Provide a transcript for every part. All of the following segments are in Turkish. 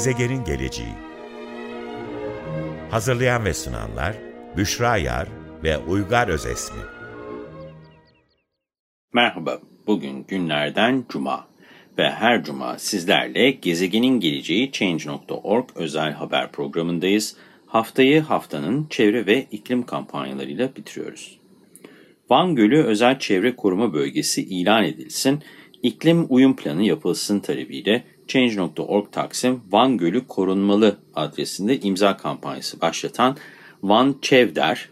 Gezegenin geleceği Hazırlayan ve sunanlar Büşra Yar ve Uygar Özesmi Merhaba, bugün günlerden Cuma ve her Cuma sizlerle Gezegenin Geleceği Change.org özel haber programındayız. Haftayı haftanın çevre ve iklim kampanyalarıyla bitiriyoruz. Van Gölü Özel Çevre Koruma Bölgesi ilan edilsin, iklim uyum planı yapılsın talebiyle Change.org Taksim Van Gölü Korunmalı adresinde imza kampanyası başlatan Van Çevder,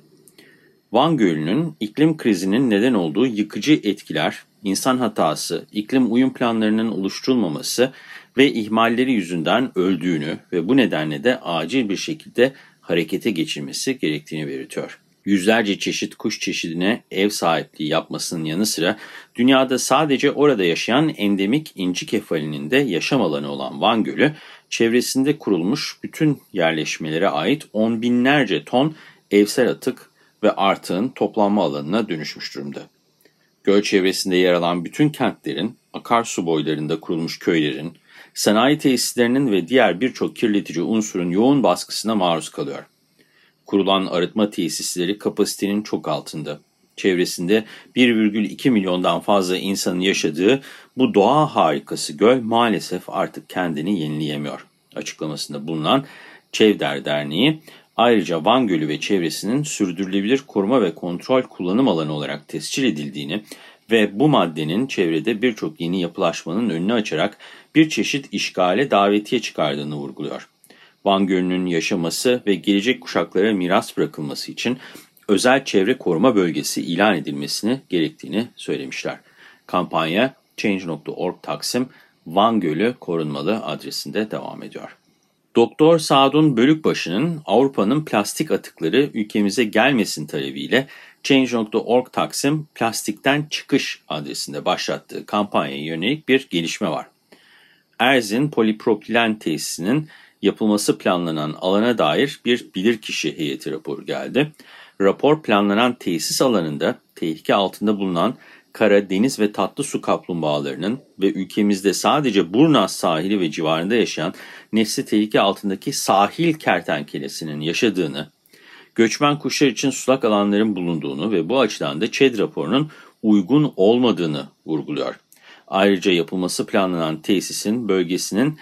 Van Gölü'nün iklim krizinin neden olduğu yıkıcı etkiler, insan hatası, iklim uyum planlarının oluşturulmaması ve ihmalleri yüzünden öldüğünü ve bu nedenle de acil bir şekilde harekete geçilmesi gerektiğini belirtiyor yüzlerce çeşit kuş çeşidine ev sahipliği yapmasının yanı sıra dünyada sadece orada yaşayan endemik inci kefalinin de yaşam alanı olan Van Gölü, çevresinde kurulmuş bütün yerleşmelere ait on binlerce ton evsel atık ve artığın toplanma alanına dönüşmüş durumda. Göl çevresinde yer alan bütün kentlerin, akarsu boylarında kurulmuş köylerin, sanayi tesislerinin ve diğer birçok kirletici unsurun yoğun baskısına maruz kalıyor kurulan arıtma tesisleri kapasitenin çok altında. Çevresinde 1,2 milyondan fazla insanın yaşadığı bu doğa harikası göl maalesef artık kendini yenileyemiyor. Açıklamasında bulunan Çevder Derneği ayrıca Van Gölü ve çevresinin sürdürülebilir koruma ve kontrol kullanım alanı olarak tescil edildiğini ve bu maddenin çevrede birçok yeni yapılaşmanın önünü açarak bir çeşit işgale davetiye çıkardığını vurguluyor. Van Gölü'nün yaşaması ve gelecek kuşaklara miras bırakılması için özel çevre koruma bölgesi ilan edilmesini gerektiğini söylemişler. Kampanya Change.org Taksim Van Gölü korunmalı adresinde devam ediyor. Doktor Sadun Bölükbaşı'nın Avrupa'nın plastik atıkları ülkemize gelmesin talebiyle Change.org Taksim Plastikten Çıkış adresinde başlattığı kampanyaya yönelik bir gelişme var. Erzin Polipropilen Tesisinin yapılması planlanan alana dair bir bilirkişi heyeti raporu geldi. Rapor planlanan tesis alanında tehlike altında bulunan kara, deniz ve tatlı su kaplumbağalarının ve ülkemizde sadece Burnaz sahili ve civarında yaşayan nesli tehlike altındaki sahil kertenkelesinin yaşadığını, göçmen kuşlar için sulak alanların bulunduğunu ve bu açıdan da ÇED raporunun uygun olmadığını vurguluyor. Ayrıca yapılması planlanan tesisin bölgesinin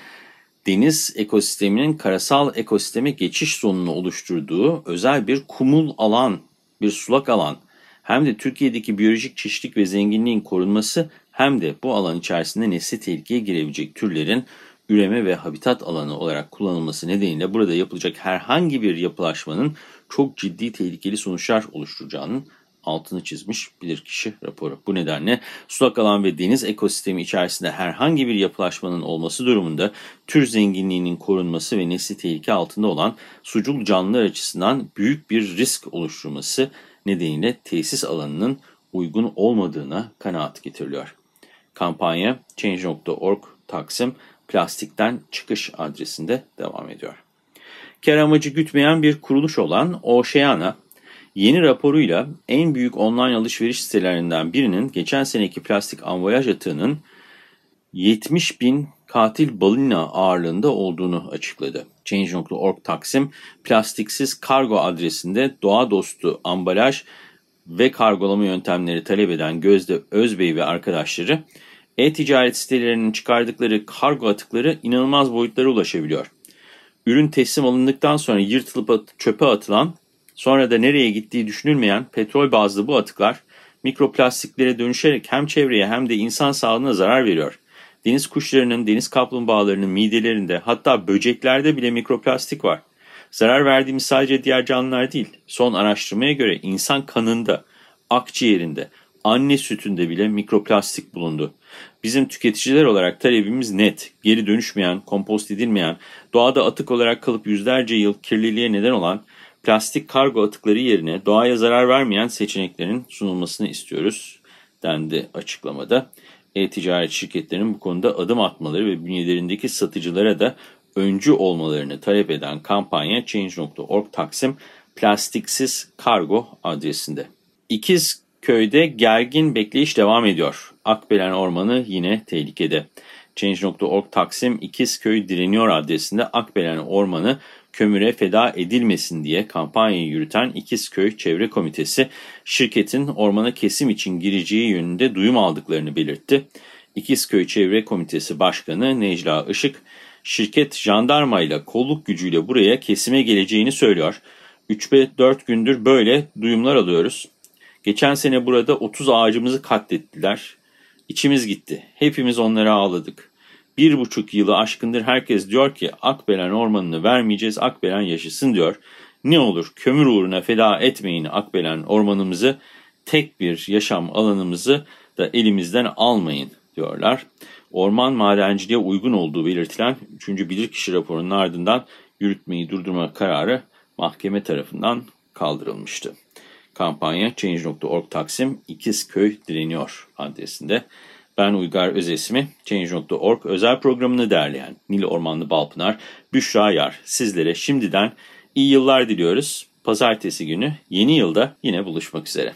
deniz ekosisteminin karasal ekosisteme geçiş zonunu oluşturduğu özel bir kumul alan, bir sulak alan. Hem de Türkiye'deki biyolojik çeşitlilik ve zenginliğin korunması hem de bu alan içerisinde nesli tehlikeye girebilecek türlerin üreme ve habitat alanı olarak kullanılması nedeniyle burada yapılacak herhangi bir yapılaşmanın çok ciddi tehlikeli sonuçlar oluşturacağının altını çizmiş bilirkişi raporu. Bu nedenle sulak alan ve deniz ekosistemi içerisinde herhangi bir yapılaşmanın olması durumunda tür zenginliğinin korunması ve nesli tehlike altında olan sucul canlılar açısından büyük bir risk oluşturması nedeniyle tesis alanının uygun olmadığına kanaat getiriliyor. Kampanya Change.org Taksim Plastikten Çıkış adresinde devam ediyor. Kar amacı gütmeyen bir kuruluş olan Oceana, Yeni raporuyla en büyük online alışveriş sitelerinden birinin geçen seneki plastik ambalaj atığının 70 bin katil balina ağırlığında olduğunu açıkladı. Change.org Taksim plastiksiz kargo adresinde doğa dostu ambalaj ve kargolama yöntemleri talep eden Gözde Özbey ve arkadaşları e-ticaret sitelerinin çıkardıkları kargo atıkları inanılmaz boyutlara ulaşabiliyor. Ürün teslim alındıktan sonra yırtılıp çöpe atılan Sonra da nereye gittiği düşünülmeyen petrol bazlı bu atıklar mikroplastiklere dönüşerek hem çevreye hem de insan sağlığına zarar veriyor. Deniz kuşlarının, deniz kaplumbağalarının midelerinde hatta böceklerde bile mikroplastik var. Zarar verdiğimiz sadece diğer canlılar değil. Son araştırmaya göre insan kanında, akciğerinde, anne sütünde bile mikroplastik bulundu. Bizim tüketiciler olarak talebimiz net, geri dönüşmeyen, kompost edilmeyen, doğada atık olarak kalıp yüzlerce yıl kirliliğe neden olan plastik kargo atıkları yerine doğaya zarar vermeyen seçeneklerin sunulmasını istiyoruz dendi açıklamada. E-ticaret şirketlerinin bu konuda adım atmaları ve bünyelerindeki satıcılara da öncü olmalarını talep eden kampanya Change.org Taksim Plastiksiz Kargo adresinde. İkiz köyde gergin bekleyiş devam ediyor. Akbelen Ormanı yine tehlikede. Change.org Taksim İkizköy direniyor adresinde Akbelen Ormanı kömüre feda edilmesin diye kampanyayı yürüten İkizköy Çevre Komitesi şirketin ormana kesim için gireceği yönünde duyum aldıklarını belirtti. İkizköy Çevre Komitesi Başkanı Necla Işık, şirket jandarmayla kolluk gücüyle buraya kesime geleceğini söylüyor. 3-4 gündür böyle duyumlar alıyoruz. Geçen sene burada 30 ağacımızı katlettiler. İçimiz gitti. Hepimiz onlara ağladık. Bir buçuk yılı aşkındır herkes diyor ki Akbelen ormanını vermeyeceğiz, Akbelen yaşasın diyor. Ne olur kömür uğruna feda etmeyin Akbelen ormanımızı, tek bir yaşam alanımızı da elimizden almayın diyorlar. Orman madenciliğe uygun olduğu belirtilen 3. Bilirkişi raporunun ardından yürütmeyi durdurma kararı mahkeme tarafından kaldırılmıştı. Kampanya Change.org Taksim İkizköy direniyor adresinde. Ben Uygar Özesmi, Change.org özel programını derleyen Nil Ormanlı Balpınar, Büşra Yar sizlere şimdiden iyi yıllar diliyoruz. Pazartesi günü yeni yılda yine buluşmak üzere.